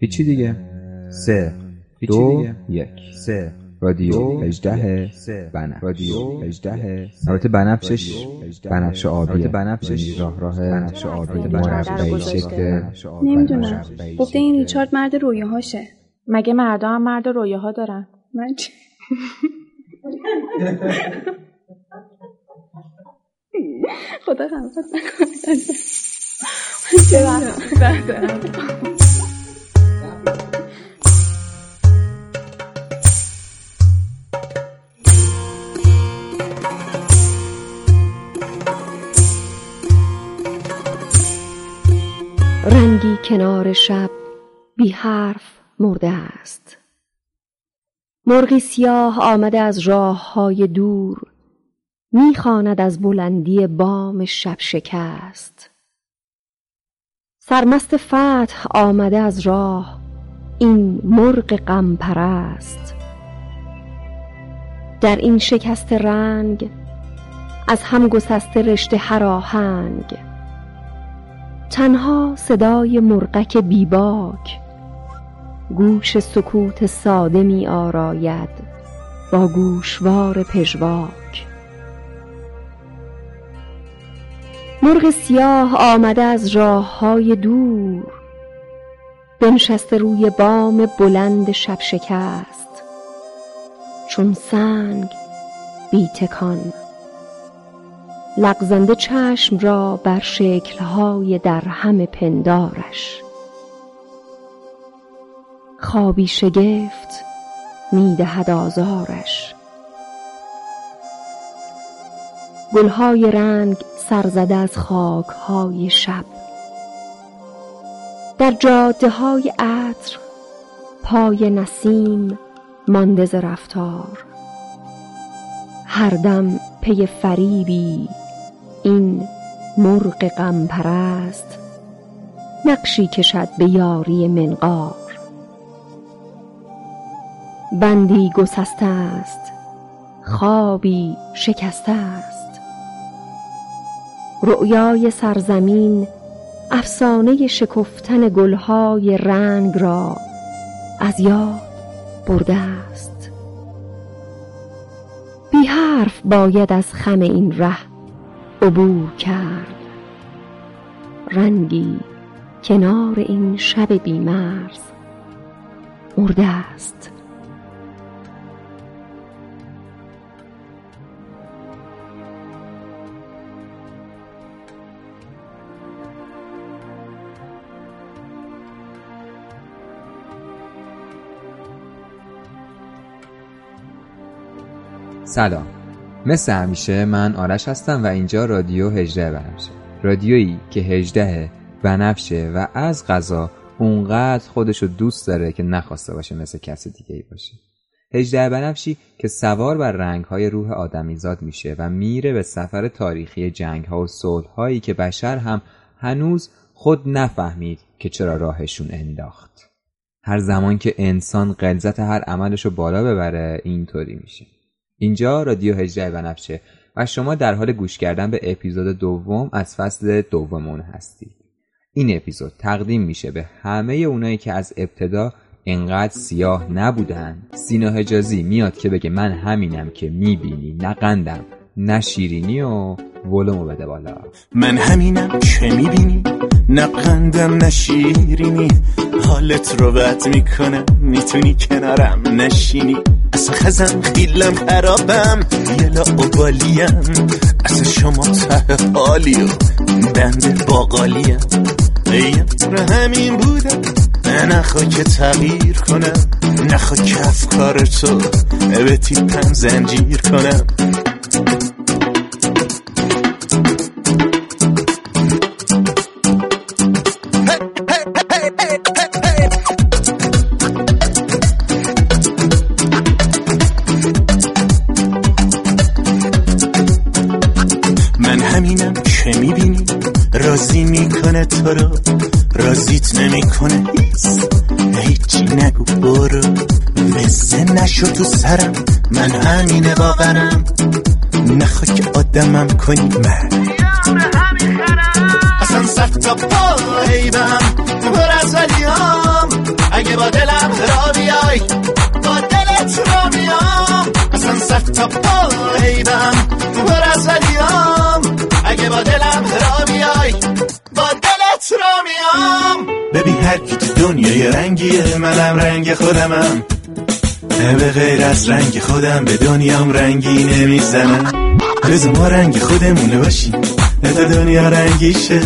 هیچی دیگه. سه. دو یک. سه. رادیو هجده بنفش. رادیو هجده البته بنفشش بنفش آبیه. البته بنفشش راه راه بنفش آبی مربعی شکل. نمی‌دونم. گفته این ریچارد مرد رویاهاشه. مگه مردا هم مرد رویاها دارن؟ من چی؟ خدا خلقت نکنه رنگی کنار شب بی حرف مرده است. مرغی سیاه آمده از راه های دور می‌خواند از بلندی بام شب شکست. سرمست فتح آمده از راه. این مرغ غم پرست در این شکست رنگ از هم گسسته رشته هر آهنگ. تنها صدای مرغک بیباک. گوش سکوت ساده می آراید با گوشوار پژواک. مرغ سیاه آمده از راه های دور. بنشسته روی بام بلند شب شکست. چون سنگ بی تکان. لغزنده چشم را بر شکلهای در همه پندارش. خوابی شگفت می‌دهد آزارش. گلهای رنگ سرزده از خاکهای شب. در جاده های عطر پای نسیم مانده ز رفتار. هر دم پی فریبی این مرغ غم پرست نقشی کشد به یاری منقار. بندی گسسته است خوابی شکسته است. رؤیای سرزمین افسانه شکفتن گلهای رنگ را از یاد برده است. بی حرف باید از خم این ره عبور کرد. رنگی کنار این شب بیمرز مرده است. سلام. مثل همیشه من آرش هستم و اینجا رادیو هجده بنفشه رادیویی که هجده بنفشه و از غذا اونقدر خودشو دوست داره که نخواسته باشه مثل کس دیگه ای باشه. هجده بنفشی که سوار بر رنگ های روح آدمیزاد میشه و میره به سفر تاریخی جنگ ها و صلح هایی که بشر هم هنوز خود نفهمید که چرا راهشون انداخت. هر زمان که انسان غلظت هر عملشو بالا ببره اینطوری میشه. اینجا رادیو هجده بنفشه و شما در حال گوش کردن به اپیزود دوم از فصل دومون هستید. این اپیزود تقدیم میشه به همه اونایی که از ابتدا انقدر سیاه نبودن. سینا حجازی میاد که بگه من همینم که می‌بینی نه قندم نه شیرینی و ولومو بده بالا. من همینم که می‌بینی نه قندم نه شیرینی. حالت رو بد می‌کنه می‌تونی کنارم نشینی. اصلا خزم خیلم خرابم یه لاعبالیم اصلا شما ته حالی و بند باقالیم. رو همین بودم نخوا که تغییر کنم. نخوا که افکار تو. به تیپم زنجیر کنم. نشو تو سرم من همینه باورم. نخوا که آدمم کنی من. اصلا سخت ایدم پر از ولیام. اگه با دلم را بیای با دلت را بیام. اصلا سخت تا پایدم پر از ولیام. اگه با دلم را بیای با دلت را میام ببین هر کی تو دنیای رنگیه منم رنگ خودمم. به غیر از رنگ خودم به دنیام رنگی نمی‌زنم. بذار ما رنگ خودمونه باشیم. تا دنیا رنگیشه.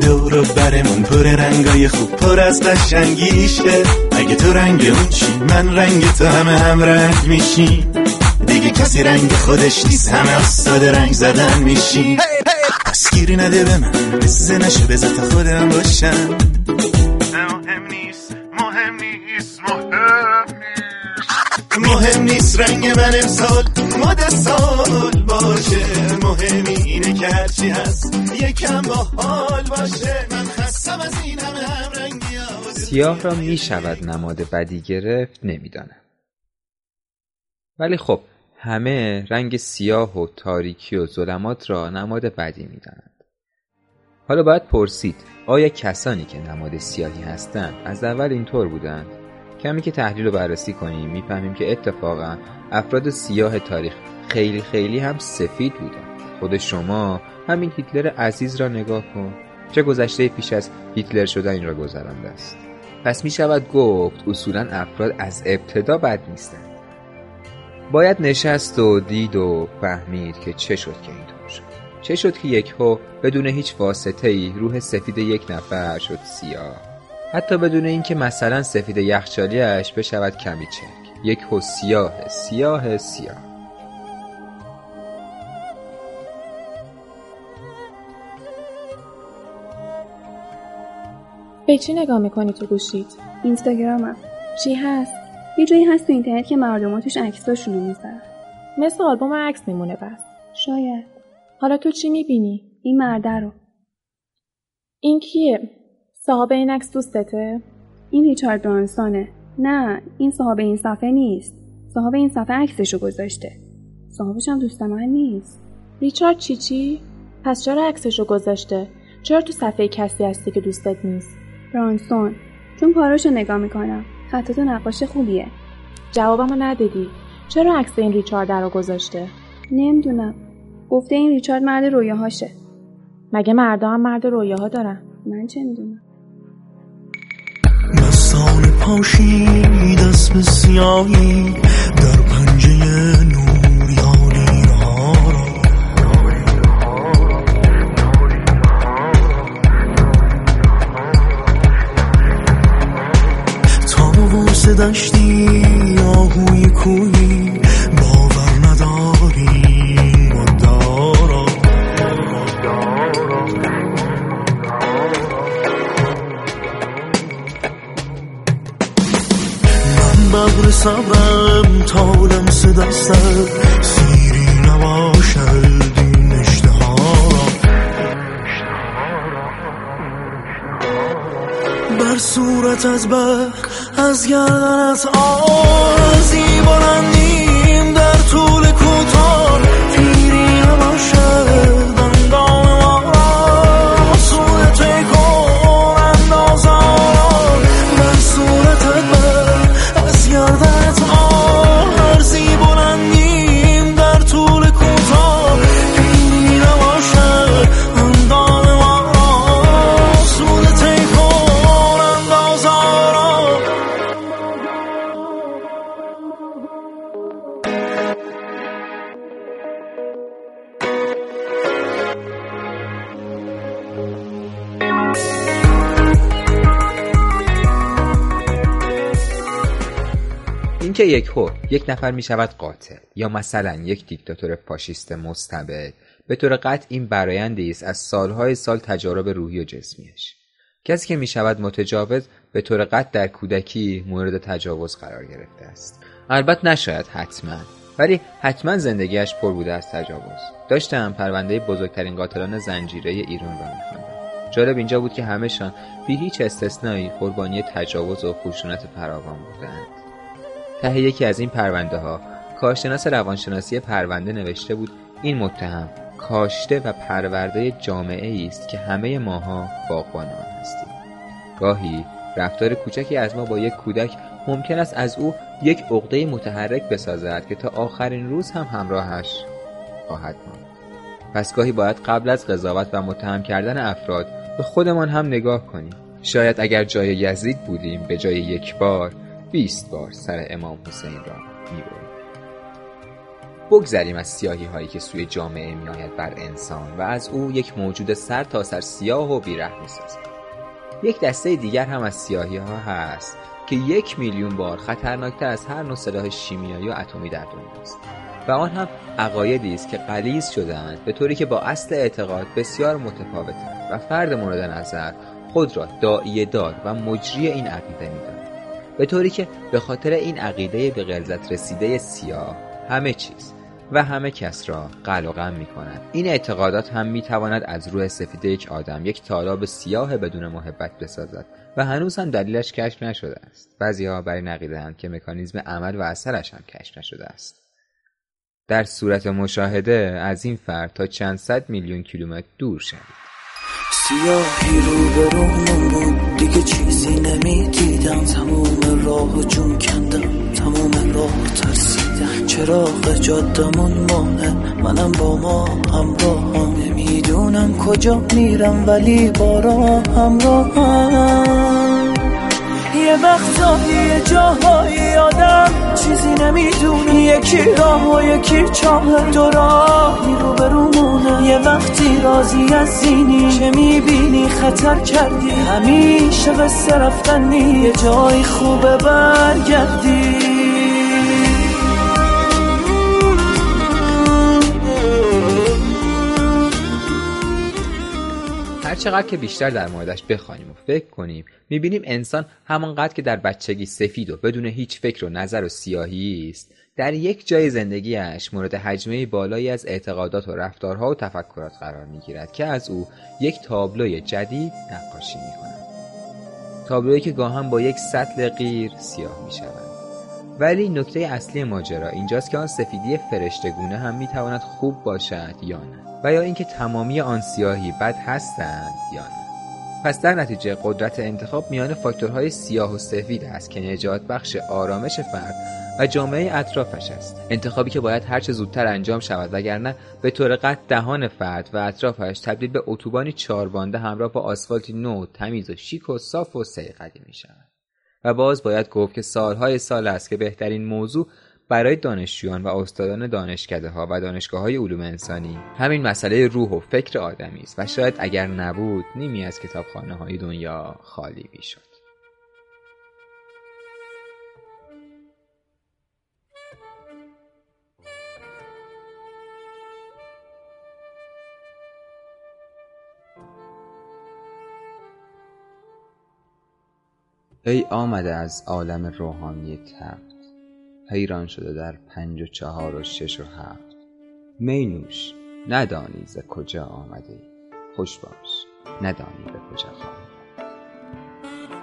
دور و برمون پر رنگای خوب پر از قشنگیشه. اگه تو رنگ اون چی من رنگ تو همه هم رنگ میشی دیگه کسی رنگ خودش نیست همه استاد رنگ زدن میشی پس گیری نده به من بزه نشه به ذات خودم باشم. مهم نیست رنگ من امسال. مد سال باشه. مهم اینه که هرچی هست. یکم با حال باشه. من خستم از این همه هم رنگی سیاه را می شود نماد بدی گرفت نمی‌دانم ولی خب همه رنگ سیاه و تاریکی و ظلمات را نماد بدی می دانند. حالا باید پرسید آیا کسانی که نماد سیاهی هستند از اول اینطور بودند؟ کمی که تحلیل رو بررسی کنیم می‌فهمیم که اتفاقا افراد سیاه تاریخ خیلی خیلی هم سفید بودند خود شما همین هیتلر عزیز را نگاه کن. چه گذشته پیش از هیتلر شدن این را گذرانده است. پس می شود گفت اصولا افراد از ابتدا بد نیستند باید نشست و دید و فهمید که چه شد که اینطور شد. چه شد که یک هو بدون هیچ واسطه ای روح سفید یک نفر شد سیاه. حتی بدون اینکه مثلا سفید یخچالیش بشود کمی چرک یک هو سیاه سیاه سیاه به چی نگاه می‌کنی تو گوشید؟ اینستاگرامم چی هست؟ یه جایی هست تو اینترنت که مردم توش عکساشون رو می‌ذارن مثل آلبوم عکس میمونه بس شاید حالا تو چی می‌بینی؟ این مرده رو این کیه؟ صاحب این عکس دوستته؟ این ریچارد برانسونه نه این صاحب این صفحه نیست. صاحب این صفحه عکسشو گذاشته. صاحبش هم دوست من نیست. ریچارد چی چی؟ پس چرا عکسشو گذاشته؟ چرا تو صفحه کسی هستی که دوستت نیست؟ برانسون چون کاراشو نگاه می‌کنم. حتی تو نقاش خوبیه. جوابمو ندادی. چرا عکس این ریچارد رو گذاشته؟ نمی‌دونم. گفته این ریچارد مرد رویاهاشه. مگه مردا هم مرد رویاها دارن؟ من چه می‌دونم؟ دستان پاشی دست به سیاهی در پنجه نور یاری ها را تابوس دشتی آهوی کوی از بر از گردنت آرزی بلندیم اینکه یک هو یک نفر می شود قاتل یا مثلا یک دیکتاتور فاشیست مستبد به طور قطع این برایندی است از سالهای سال تجارب روحی و جسمیش کسی که می شود متجاوز به طور قطع در کودکی مورد تجاوز قرار گرفته است. البته نشاید حتما ولی حتما زندگیش پر بوده از تجاوز. داشتم پرونده بزرگترین قاتلان زنجیره ایران را میخواندم جالب اینجا بود که همهشان بی هیچ استثنایی قربانی تجاوز و خشونت فراوان بودند. ته یکی از این پرونده ها کارشناس روانشناسی پرونده نوشته بود این متهم کاشته و پرورده جامعه است که همه ماها باغبان آن هستیم. گاهی رفتار کوچکی از ما با یک کودک ممکن است از او یک عقده متحرک بسازد که تا آخرین روز هم همراهش خواهد ماند. پس گاهی باید قبل از قضاوت و متهم کردن افراد به خودمان هم نگاه کنیم. شاید اگر جای یزید بودیم به جای یک بار بیست بار سر امام حسین را می‌بریم بگذریم از سیاهی هایی که سوی جامعه میآید بر انسان و از او یک موجود سر تا سر سیاه و بیره می‌سازد یک دسته دیگر هم از سیاهی ها هست که یک میلیون بار خطرناکتر از هر نوع سلاح شیمیایی و اتمی در دنیا است. و آن هم عقایدی است که قلیز شدهاند به طوری که با اصل اعتقاد بسیار متفاوتند و فرد مورد نظر خود را داعیه دار و مجری این عقیده می‌داند به طوری که به خاطر این عقیده به غلظت رسیده سیاه همه چیز و همه کس را قل و غم می کند. این اعتقادات هم می تواند از روح سفید یک آدم یک تالاب سیاه بدون محبت بسازد و هنوز هم دلیلش کشف نشده است. بعضی ها بر این عقیده که مکانیزم عمل و اثرش هم کشف نشده است. در صورت مشاهده از این فرد تا چند صد میلیون کیلومتر دور شوید. سیاهی رو دیگه چیزی نمی‌دیدم. تموم راه جون کندم. تموم راه ترسیدم. چراغ جادمون ماه منم با ما همراهم نمی‌دونم کجا میرم ولی بارا همراهم یه وقتا یه جاهای آدم چیزی نمی‌دونه. یکی راه و یکی چاه. دو راهی رو برمونه یه وقتی راضی از زینی چه می‌بینی؟ خطر کردی. همیشه قصه رفتنی. یه جای خوبه برگردی. چقدر که بیشتر در موردش بخوانیم و فکر کنیم می‌بینیم انسان همانقدر که در بچگی سفید و بدون هیچ فکر و نظر و سیاهی است. در یک جای زندگیش مورد حجمه بالایی از اعتقادات و رفتارها و تفکرات قرار می‌گیرد که از او یک تابلوی جدید نقاشی می‌کند. تابلویی که گاهم با یک سطل غیر سیاه می‌شود. ولی نکته اصلی ماجرا اینجاست که آن سفیدی فرشتگونه هم می‌تواند خوب باشد یا نه و یا اینکه تمامی آن سیاهی بد هستند یا نه. پس در نتیجه قدرت انتخاب میان فاکتورهای سیاه و سفید است که نجات بخش آرامش فرد و جامعه اطرافش است. انتخابی که باید هرچه زودتر انجام شود وگرنه به طور قطع دهان فرد و اطرافش تبدیل به اتوبانی چهاربانده همراه با آسفالتی نو تمیز و شیک و صاف و سیقلی می شود و باز باید گفت که سالهای سال است که بهترین موضوع برای دانشجویان و استادان دانشکده ها و دانشگاه های علوم انسانی همین مسئله روح و فکر آدمی است و شاید اگر نبود نیمی از کتابخانه های دنیا خالی می‌شد. ای آمده از عالم روحانی تفت حیران شده در پنج و چهار و شش و هفت. مینوش ندانی ز کجا آمده. خوش باش ندانی به کجا خواهی.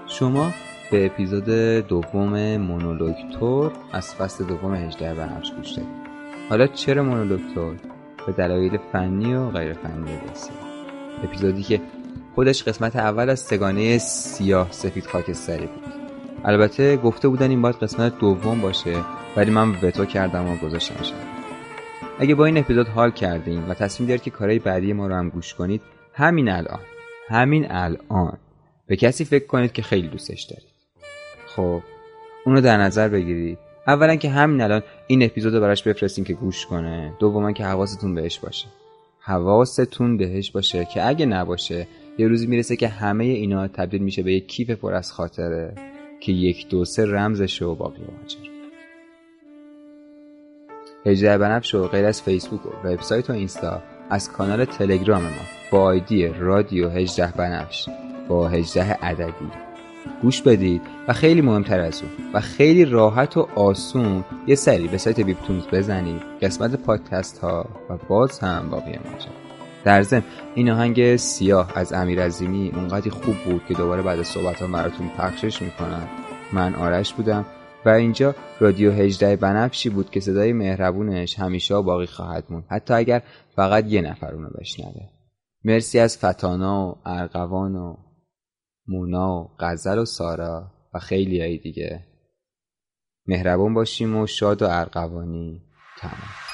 شما به اپیزود دوم مونولوگ از فصل دوم هجده بنفش گوش دارید حالا چرا مونولوگ به دلایل فنی و غیر فنی بسیار اپیزودی که خودش قسمت اول از سگانه سیاه سفید خاکستری بود. البته گفته بودن این باید قسمت دوم باشه ولی من وتو کردم و گذاشتمش اگه با این اپیزود حال کردین و تصمیم دارید که کارهای بعدی ما رو هم گوش کنید همین الان همین الان. به کسی فکر کنید که خیلی دوستش دارید. خب اونو در نظر بگیرید اولا که همین الان این اپیزود رو براش بفرستین که گوش کنه. دوما که حواستون بهش باشه. حواستون بهش باشه که اگه نباشه یه روزی می‌رسه که همه اینا تبدیل میشه به یک کیف پر از خاطره که یک دو سه رمزشه و باقی ماجرا هجده و غیر از فیسبوک و وبسایت و اینستا از کانال تلگرام ما با آیدی رادیو هجده بنفش با هجده عددی گوش بدید و خیلی مهمتر از اون و خیلی راحت و آسون یه سری به سایت بیپتونز بزنید قسمت پادکست ها و باز هم باقی ماجرا در ضمن این آهنگ سیاه از امیر عظیمی اونقدی خوب بود که دوباره بعد صحبت ها براتون پخشش می‌کنم. من آرش بودم و اینجا رادیو هجده بنفشی بود که صدای مهربونش همیشه باقی خواهد موند. حتی اگر فقط یه نفر اونو بشنوه. مرسی از فتانا و ارقوان و مونا و غزل و سارا و خیلی های دیگه. مهربون باشیم و شاد و ارقوانی تمام.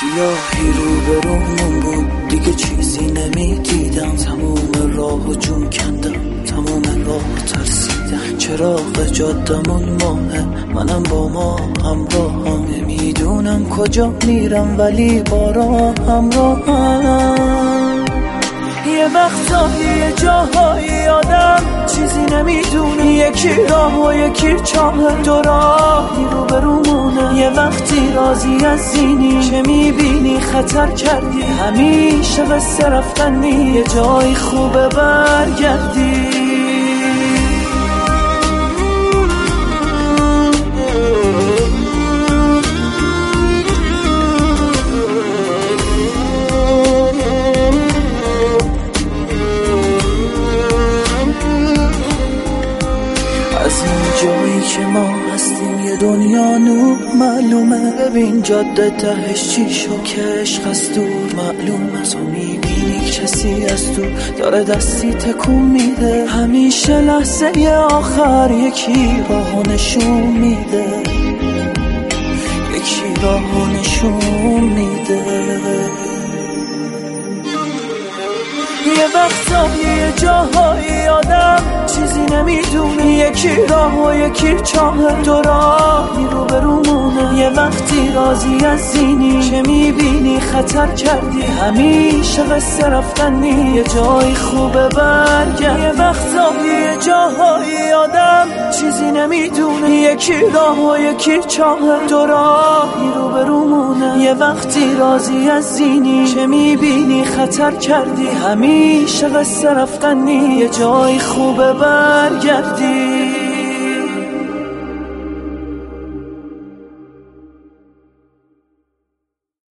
سیاهی رو به بود. دیگه چیزی نمی‌دیدم. تموم راه و جون کندم. تموم راه ترسیدم. چراغ جادمون ماه منم با ما همراه هم نمی‌دونم کجا میرم ولی بارا همراهم. یه وقتا یه جاهایی آدم. چیزی نمی‌دونه یکی راه و یکی چاه. دو راهی رو برومونه یه وقتی راضی از زینی چه می‌بینی؟ خطر کردی. همیشه به رفتن یه جای خوبه برگردی. دنیا نور معلومه. ببین جاده تهش چی شو که از دور. معلومه تو می‌بینی کسی از تو داره دستی تکون میده. همیشه لحظه آخر یکی راهو نشون میده. یکی راهو نشون میده. یه وقتا یه جاهایی آدم. چیزی نمی‌دونه یکی راه و یکی چاه. دو راهی رو برومونه یه وقتی راضی از زینی. چه می‌بینی؟ خطر کردی. همیشه قصه رفتنی. یه جای خوبه برگرد. یه وقتا یه جاهایی آدم. چیزی نمی‌دونه یکی راه و یکی چاه. دو راهی رو برومونه یه وقتی راضی از زینی. چه می‌بینی؟ خطر کردی. همیشه قصه رفتنی یه جای خوبه برگردی.